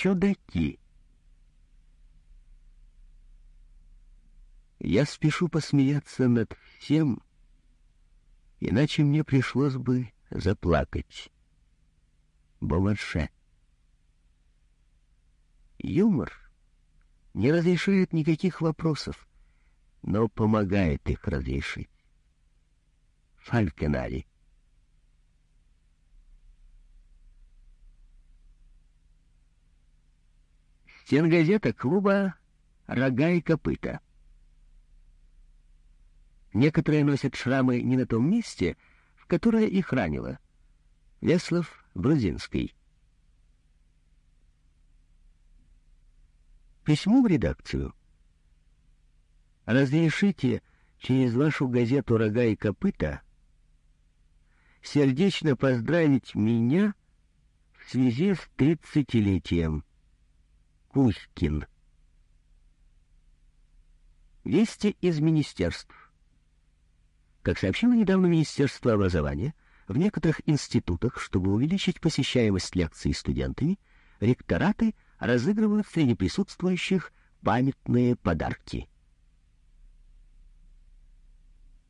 чудаки. Я спешу посмеяться над всем, иначе мне пришлось бы заплакать. Бомарше. Юмор не разрешает никаких вопросов, но помогает их разрешить. Фалькенари. Стенгазета клуба «Рога и копыта». Некоторые носят шрамы не на том месте, в которое их ранило. Веслов Брудинский. Письмо в редакцию. Разрешите через вашу газету «Рога и копыта» сердечно поздравить меня в связи с тридцатилетием. Кузькин. Вести из министерств. Как сообщило недавно Министерство образования, в некоторых институтах, чтобы увеличить посещаемость лекций студентами, ректораты разыгрывают среди присутствующих памятные подарки.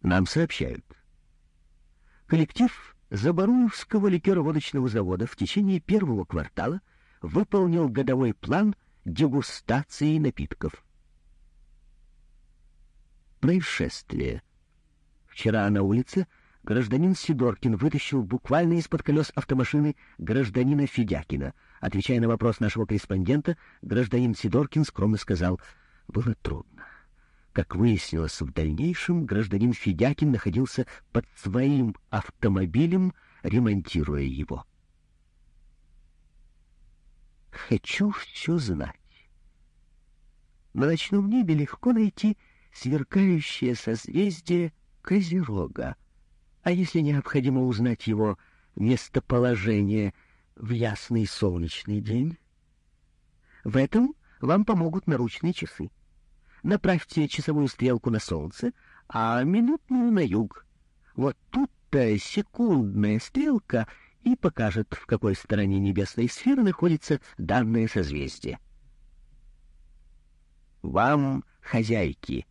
Нам сообщают. Коллектив Забаруевского ликероводочного завода в течение первого квартала выполнил годовой план дегустации напитков. Происшествие. Вчера на улице гражданин Сидоркин вытащил буквально из-под колес автомашины гражданина Федякина. Отвечая на вопрос нашего корреспондента, гражданин Сидоркин скромно сказал, «Было трудно. Как выяснилось в дальнейшем, гражданин Федякин находился под своим автомобилем, ремонтируя его. Хочу все знать. На ночном небе легко найти сверкающее созвездие Козерога. А если необходимо узнать его местоположение в ясный солнечный день? В этом вам помогут наручные часы направьте часовую стрелку на солнце, а минутную на юг. Вот тут-то секундная стрелка и покажет, в какой стороне небесной сферы находится данное созвездие. Вам, хозяйки,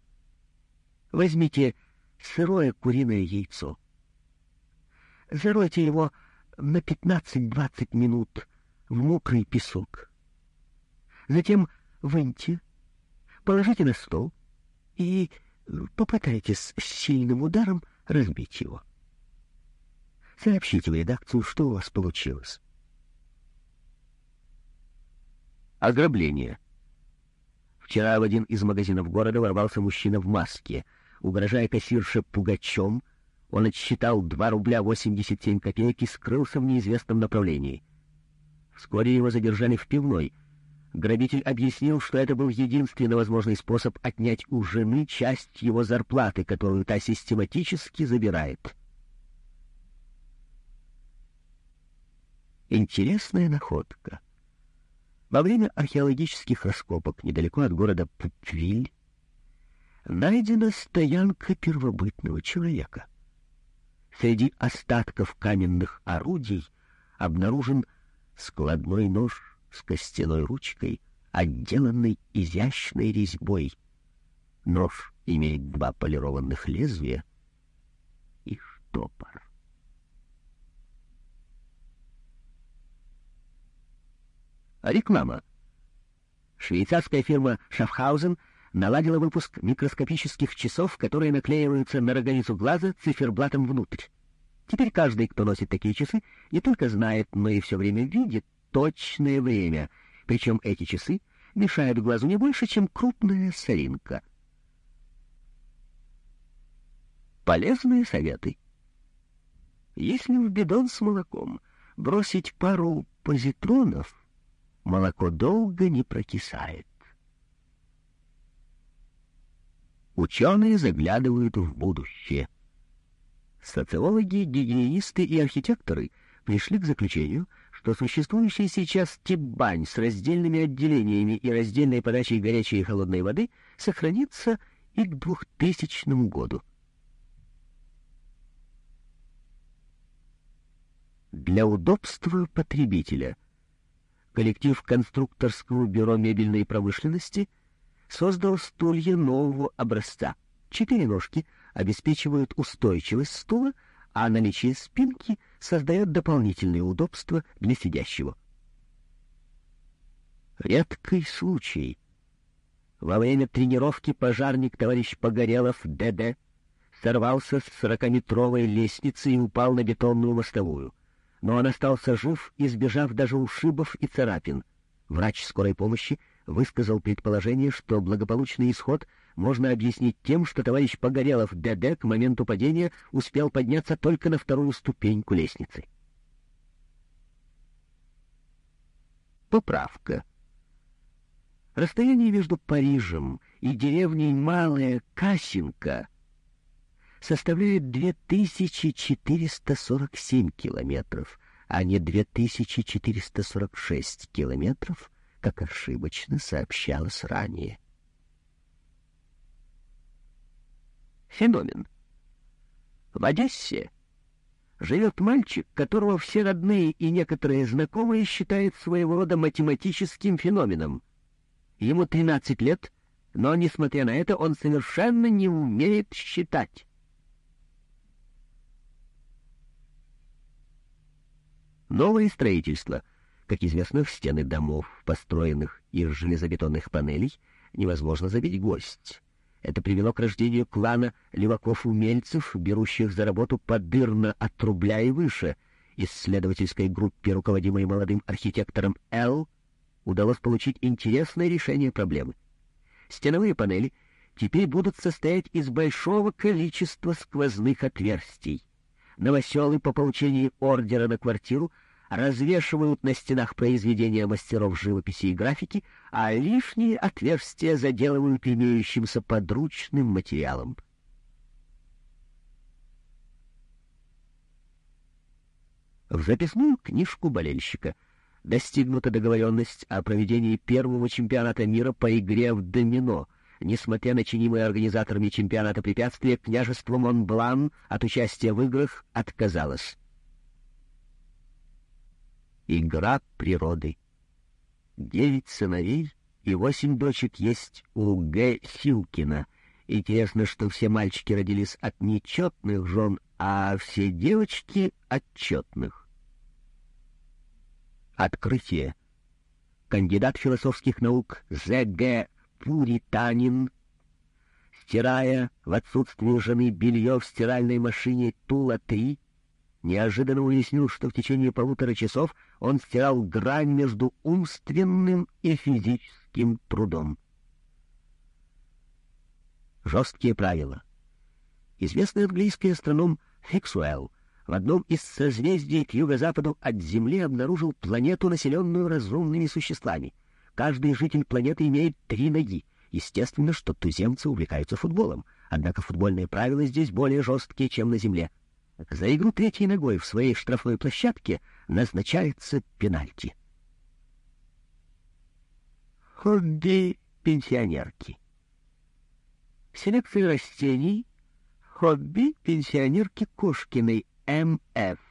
возьмите сырое куриное яйцо. Заройте его на 15-20 минут в мокрый песок. Затем выньте положите на стол и попытайтесь с сильным ударом разбить его. Сообщите в редакцию, что у вас получилось. Ограбление. Вчера в один из магазинов города ворвался мужчина в маске. Угрожая кассирше пугачом, он отсчитал 2 рубля 87 копеек и скрылся в неизвестном направлении. Вскоре его задержали в пивной — Грабитель объяснил, что это был единственный возможный способ отнять у жены часть его зарплаты, которую та систематически забирает. Интересная находка. Во время археологических раскопок недалеко от города Путвиль найдена стоянка первобытного человека. Среди остатков каменных орудий обнаружен складной нож с костяной ручкой, отделанной изящной резьбой. Нож имеет два полированных лезвия и штопор. Реклама. Швейцарская фирма «Шафхаузен» наладила выпуск микроскопических часов, которые наклеиваются на роговицу глаза циферблатом внутрь. Теперь каждый, кто носит такие часы, не только знает, но и все время видит точное время, причем эти часы мешают глазу не больше, чем крупная соринка. Полезные советы. Если в бидон с молоком бросить пару позитронов, молоко долго не прокисает. Ученые заглядывают в будущее. Социологи, гигиенисты и архитекторы пришли к заключению, что существующий сейчас тип бань с раздельными отделениями и раздельной подачей горячей и холодной воды сохранится и к 2000 году. Для удобства потребителя коллектив конструкторского бюро мебельной промышленности создал стулья нового образца. Четыре ножки обеспечивают устойчивость стула, а наличие спинки создает дополнительные удобства для сидящего. Редкий случай. Во время тренировки пожарник товарищ Погорелов ДД сорвался с сорокаметровой лестницы и упал на бетонную мостовую. Но он остался жив, избежав даже ушибов и царапин. Врач скорой помощи высказал предположение, что благополучный исход можно объяснить тем, что товарищ Погорелов ДД к моменту падения успел подняться только на вторую ступеньку лестницы. Поправка. Расстояние между Парижем и деревней Малая Касинка составляет 2447 километров, а не 2446 километров, как ошибочно сообщалось ранее. Феномен. В Одессе живет мальчик, которого все родные и некоторые знакомые считают своего рода математическим феноменом. Ему 13 лет, но, несмотря на это, он совершенно не умеет считать. Новое строительство. Как известно, в стены домов, построенных из железобетонных панелей, невозможно забить гвоздь. Это привело к рождению клана леваков-умельцев, берущих за работу подырно от рубля и выше. Исследовательской группе, руководимой молодым архитектором Л., удалось получить интересное решение проблемы. Стеновые панели теперь будут состоять из большого количества сквозных отверстий новоселы по получении ордера на квартиру развешивают на стенах произведения мастеров живописи и графики, а лишние отверстия заделывают имеющимся подручным материалом. В записную книжку болельщика достигнута договоренность о проведении первого чемпионата мира по игре в домино — Несмотря на чинимые организаторами чемпионата препятствия, княжество Монблан от участия в играх отказалось. Игра природы. Девять сыновей и восемь дочек есть у Г. Силкина. Интересно, что все мальчики родились от нечетных жен, а все девочки — от четных. Открытие. Кандидат философских наук З.Г пуританин, стирая в отсутствие жены белье в стиральной машине Тула-3, неожиданно уяснил, что в течение полутора часов он стирал грань между умственным и физическим трудом. Жесткие правила. Известный английский астроном Фиксуэлл в одном из созвездий к юго-западу от Земли обнаружил планету, населенную разумными существами — Каждый житель планеты имеет три ноги. Естественно, что туземцы увлекаются футболом, однако футбольные правила здесь более жесткие, чем на Земле. За игру третьей ногой в своей штрафной площадке назначается пенальти. Хобби пенсионерки. Селекция растений. Хобби пенсионерки Кошкиной М.Ф.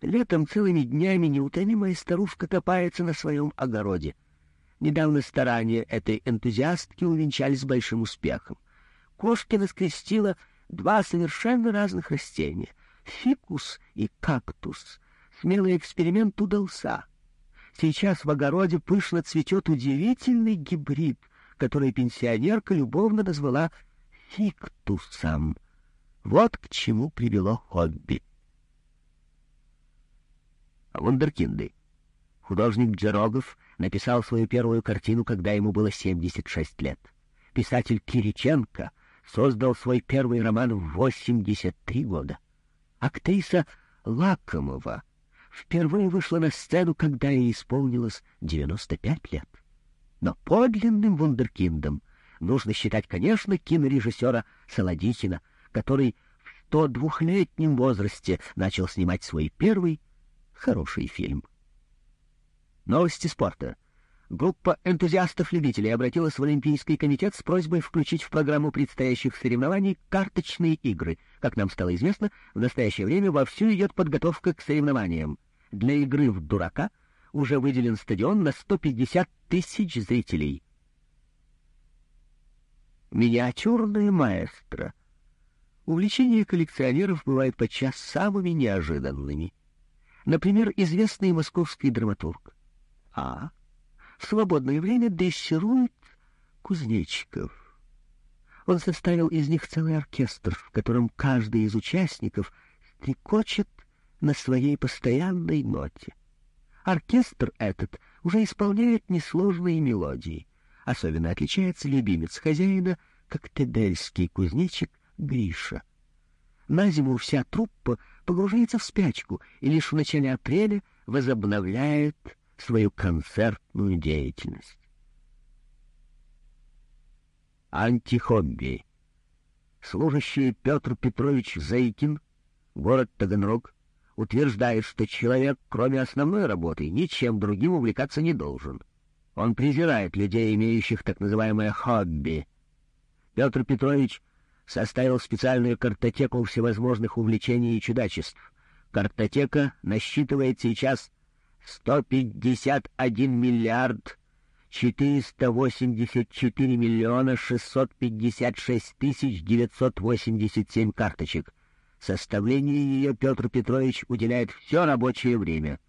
Летом целыми днями неутомимая старушка копается на своем огороде. Недавно старания этой энтузиастки увенчались большим успехом. Кошкина скрестила два совершенно разных растения — фикус и кактус. Смелый эксперимент удался. Сейчас в огороде пышно цветет удивительный гибрид, который пенсионерка любовно назвала фиктусом. Вот к чему привело хобби. Вундеркинды. Художник Джерогов написал свою первую картину, когда ему было 76 лет. Писатель Кириченко создал свой первый роман в 83 года. Актриса Лакомова впервые вышла на сцену, когда ей исполнилось 95 лет. Но подлинным вундеркиндом нужно считать, конечно, кинорежиссера Солодихина, который в 102-летнем возрасте начал снимать свой первый Хороший фильм. Новости спорта. Группа энтузиастов-любителей обратилась в Олимпийский комитет с просьбой включить в программу предстоящих соревнований карточные игры. Как нам стало известно, в настоящее время вовсю идет подготовка к соревнованиям. Для игры в дурака уже выделен стадион на 150 тысяч зрителей. Миниатюрные маэстро. Увлечения коллекционеров бывают подчас самыми неожиданными. Например, известный московский драматург. А. В свободное время дрессирует кузнечиков. Он составил из них целый оркестр, в котором каждый из участников стрекочет на своей постоянной ноте. Оркестр этот уже исполняет несложные мелодии. Особенно отличается любимец хозяина, как тедельский кузнечик Гриша. На зиму вся труппа погружается в спячку и лишь в начале апреля возобновляет свою концертную деятельность. Антихобби. Служащий Петр Петрович Зайкин, город Таганрог, утверждает, что человек, кроме основной работы, ничем другим увлекаться не должен. Он презирает людей, имеющих так называемое хобби. Петр Петрович составил специальную картотеку всевозможных увлечений и чудачеств. Картотека насчитывает сейчас 151 миллиард 484 миллиона 656 тысяч 987 карточек. Составлению ее Петр Петрович уделяет все рабочее время.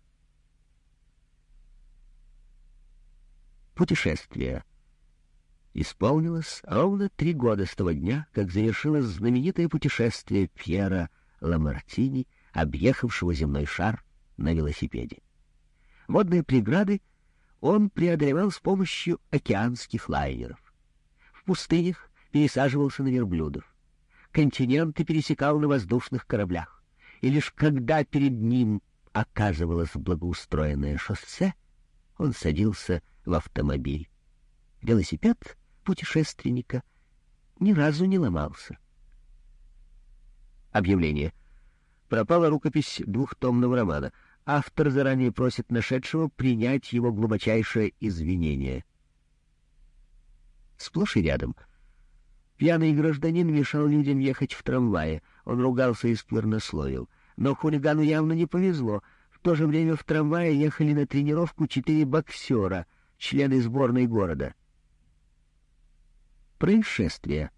Путешествие. Исполнилось ровно три года с того дня, как завершилось знаменитое путешествие Пьера Ламартини, объехавшего земной шар на велосипеде. Водные преграды он преодолевал с помощью океанских лайнеров. В пустынях пересаживался на верблюдов. Континенты пересекал на воздушных кораблях. И лишь когда перед ним оказывалось благоустроенное шоссе, он садился в автомобиль. Велосипед путешественника ни разу не ломался. Объявление. Пропала рукопись двухтомного романа — автор заранее просит нашедшего принять его глубочайшее извинение. Сплошь и рядом. Пьяный гражданин мешал людям ехать в трамвае. Он ругался и сквернословил. Но хулигану явно не повезло. В то же время в трамвае ехали на тренировку четыре боксера, члены сборной города. Происшествие.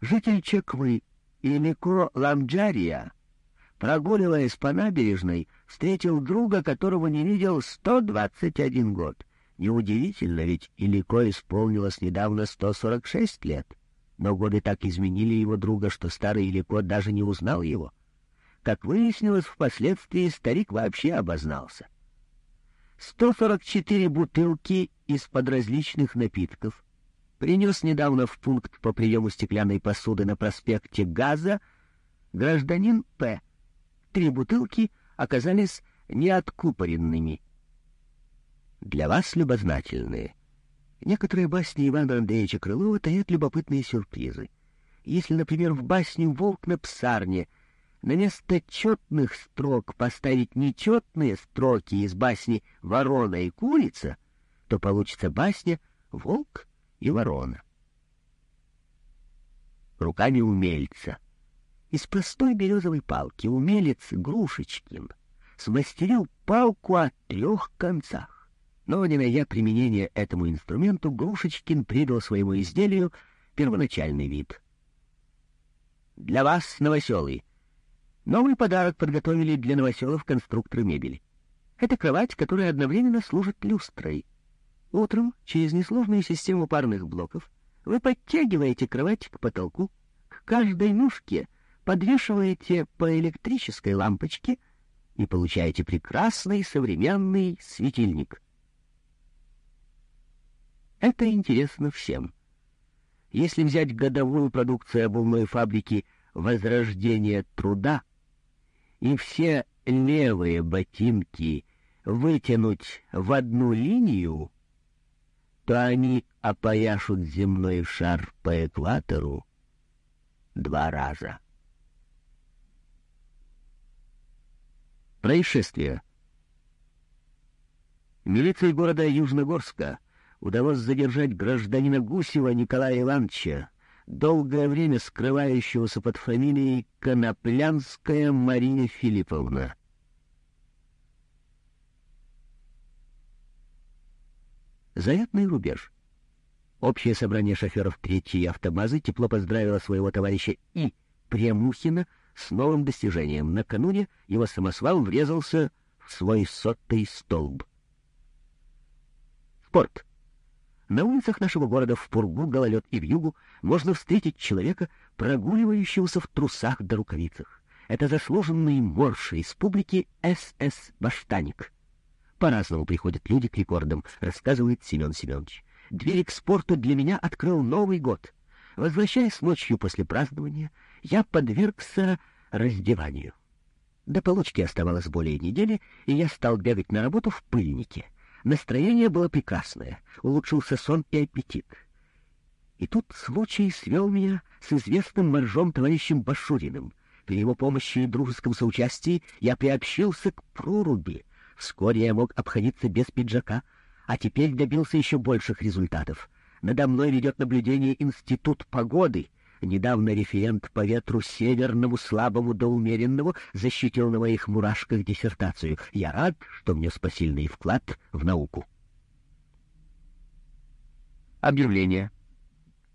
Житель Чеквы Илико Ламджария прогуливаясь по набережной, встретил друга, которого не видел 121 год. Неудивительно, ведь Илико исполнилось недавно 146 лет. Но годы так изменили его друга, что старый Илико даже не узнал его. Как выяснилось, впоследствии старик вообще обознался. 144 бутылки из-под различных напитков принес недавно в пункт по приему стеклянной посуды на проспекте Газа гражданин П., Три бутылки оказались неоткупоренными. Для вас любознательные. Некоторые басни Ивана Андреевича Крылова таят любопытные сюрпризы. Если, например, в басню «Волк на псарне» на место четных строк поставить нечетные строки из басни «Ворона и курица», то получится басня «Волк и ворона». Руками умельца — из простой березовой палки умелец Грушечкин смастерил палку о трех концах. Но, не найдя применения этому инструменту, Грушечкин придал своему изделию первоначальный вид. «Для вас, новоселы, новый подарок подготовили для новоселов конструкторы мебели. Это кровать, которая одновременно служит люстрой. Утром через несложную систему парных блоков вы подтягиваете кровать к потолку, к каждой ножке — подвешиваете по электрической лампочке и получаете прекрасный современный светильник. Это интересно всем. Если взять годовую продукцию обувной фабрики «Возрождение труда» и все левые ботинки вытянуть в одну линию, то они опояшут земной шар по экватору два раза. Происшествие. Милиции города Южногорска удалось задержать гражданина Гусева Николая Ивановича, долгое время скрывающегося под фамилией Коноплянская Мария Филипповна. Заветный рубеж. Общее собрание шоферов третьей автобазы тепло поздравило своего товарища И. Премухина с новым достижением. Накануне его самосвал врезался в свой сотый столб. Спорт. На улицах нашего города в пургу, гололед и в югу можно встретить человека, прогуливающегося в трусах до рукавицах. Это заслуженный морши из публики СС «Баштаник». По-разному приходят люди к рекордам, рассказывает Семен Семенович. Двери к спорту для меня открыл Новый год. Возвращаясь ночью после празднования, я подвергся раздеванию. До получки оставалось более недели, и я стал бегать на работу в пыльнике. Настроение было прекрасное, улучшился сон и аппетит. И тут случай свел меня с известным моржом товарищем Башуриным. При его помощи и дружеском соучастии я приобщился к проруби. Вскоре я мог обходиться без пиджака, а теперь добился еще больших результатов. Надо мной ведет наблюдение Институт погоды. Недавно референт по ветру северному, слабому до умеренному, защитил на моих мурашках диссертацию. Я рад, что мне посильный вклад в науку. Объявление.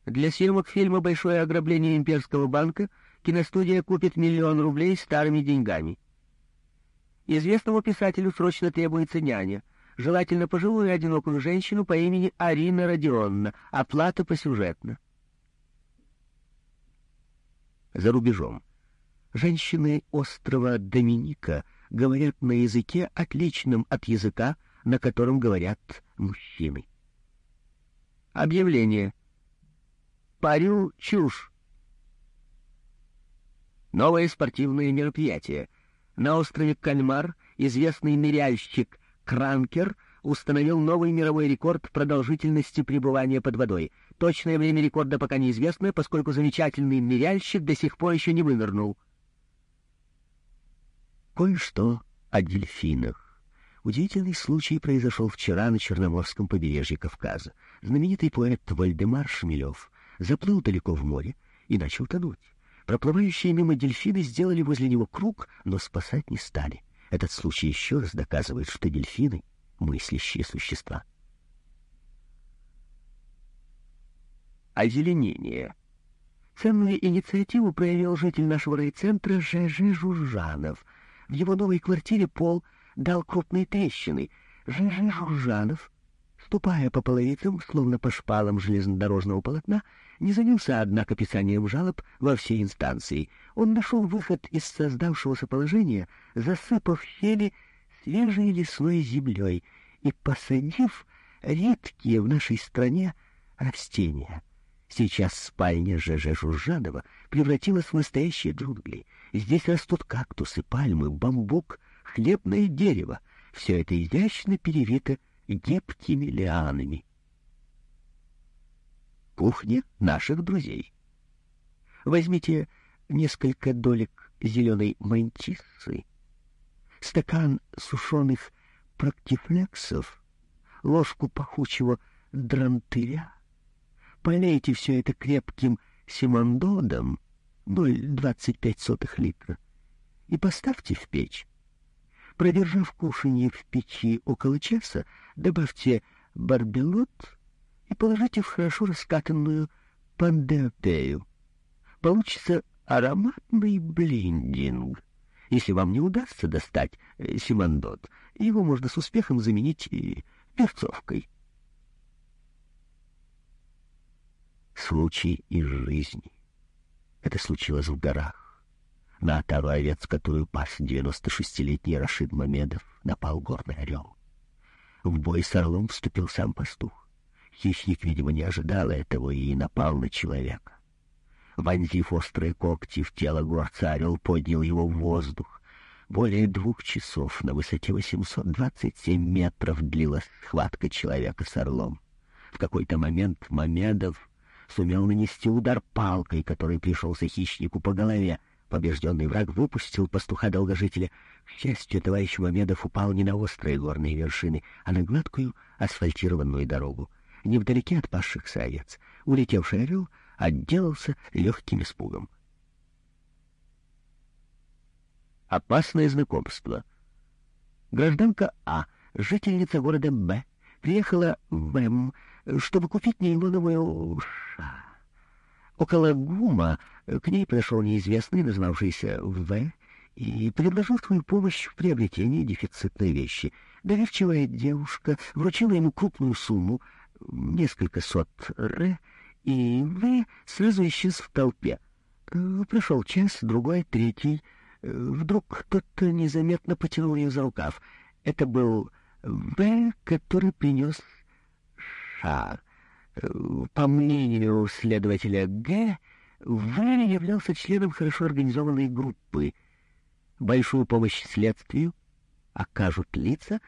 Для съемок фильма «Большое ограбление имперского банка» киностудия купит миллион рублей старыми деньгами. Известному писателю срочно требуется няня — желательно пожилую и одинокую женщину по имени Арина Родионовна, оплата посюжетно. За рубежом. Женщины острова Доминика говорят на языке, отличном от языка, на котором говорят мужчины. Объявление. Парю чушь. Новое спортивное мероприятие. На острове Кальмар известный ныряльщик Кранкер установил новый мировой рекорд продолжительности пребывания под водой. Точное время рекорда пока неизвестно, поскольку замечательный ныряльщик до сих пор еще не вынырнул. Кое-что о дельфинах. Удивительный случай произошел вчера на Черноморском побережье Кавказа. Знаменитый поэт Вальдемар Шмелев заплыл далеко в море и начал тонуть. Проплывающие мимо дельфины сделали возле него круг, но спасать не стали. Этот случай еще раз доказывает, что дельфины — мыслящие существа. Озеленение. Ценную инициативу проявил житель нашего райцентра Ж.Ж. Жужжанов. В его новой квартире пол дал крупные трещины. Ж.Ж. Жужжанов, ступая по половицам, словно по шпалам железнодорожного полотна, не занялся, однако, писанием жалоб во все инстанции. Он нашел выход из создавшегося положения, засыпав щели свежей лесной землей и посадив редкие в нашей стране растения. Сейчас спальня ЖЖ Жужжанова превратилась в настоящие джунгли. Здесь растут кактусы, пальмы, бамбук, хлебное дерево. Все это изящно перевито гибкими лианами кухне наших друзей. Возьмите несколько долек зеленой мантиссы, стакан сушеных практифлексов, ложку пахучего дрантыря, полейте все это крепким симандодом, 0,25 литра, и поставьте в печь. Продержав кушанье в печи около часа, добавьте барбелот и положите в хорошо раскатанную пандеопею. Получится ароматный блиндинг. Если вам не удастся достать э, симандот, его можно с успехом заменить э, перцовкой. Случай из жизни. Это случилось в горах. На отару овец, которую пас 96-летний Рашид Мамедов, напал горный орел. В бой с орлом вступил сам пастух. Хищник, видимо, не ожидал этого и напал на человека. Вонзив острые когти в тело горца, орел поднял его в воздух. Более двух часов на высоте 827 метров длилась схватка человека с орлом. В какой-то момент Мамедов сумел нанести удар палкой, который пришелся хищнику по голове. Побежденный враг выпустил пастуха-долгожителя. К счастью, товарищ Мамедов упал не на острые горные вершины, а на гладкую асфальтированную дорогу невдалеке от пасшихся овец. Улетевший орел отделался легким испугом. Опасное знакомство. Гражданка А, жительница города Б, приехала в М, чтобы купить нейлоновую ша. Около ГУМа к ней подошел неизвестный, назвавшийся В, и предложил свою помощь в приобретении дефицитной вещи. Доверчивая девушка вручила ему крупную сумму, несколько сот р, и В сразу исчез в толпе. Прошел час, другой, третий. Вдруг кто-то незаметно потянул ее за рукав. Это был В, который принес Ша. По мнению следователя Г, В являлся членом хорошо организованной группы. Большую помощь следствию окажут лица,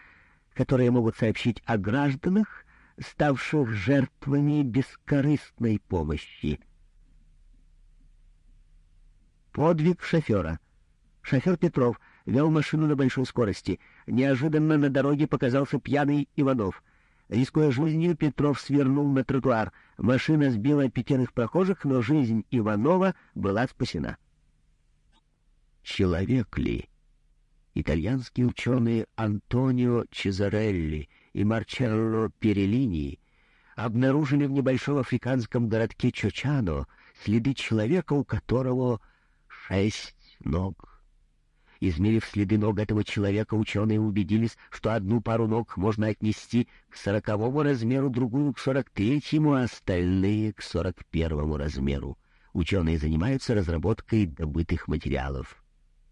которые могут сообщить о гражданах, ставших жертвами бескорыстной помощи. Подвиг шофера. Шофер Петров вел машину на большой скорости. Неожиданно на дороге показался пьяный Иванов. Рискуя жизнью, Петров свернул на тротуар. Машина сбила пятерых прохожих, но жизнь Иванова была спасена. Человек ли? Итальянские ученые Антонио Чезарелли и Марчелло Перелини обнаружили в небольшом африканском городке Чочано следы человека, у которого шесть ног. Измерив следы ног этого человека, ученые убедились, что одну пару ног можно отнести к сороковому размеру, другую — к сорок третьему, а остальные — к сорок первому размеру. Ученые занимаются разработкой добытых материалов.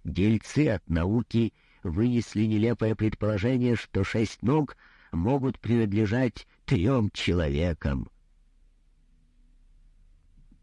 Дельцы от науки вынесли нелепое предположение, что шесть ног могут принадлежать трем человекам —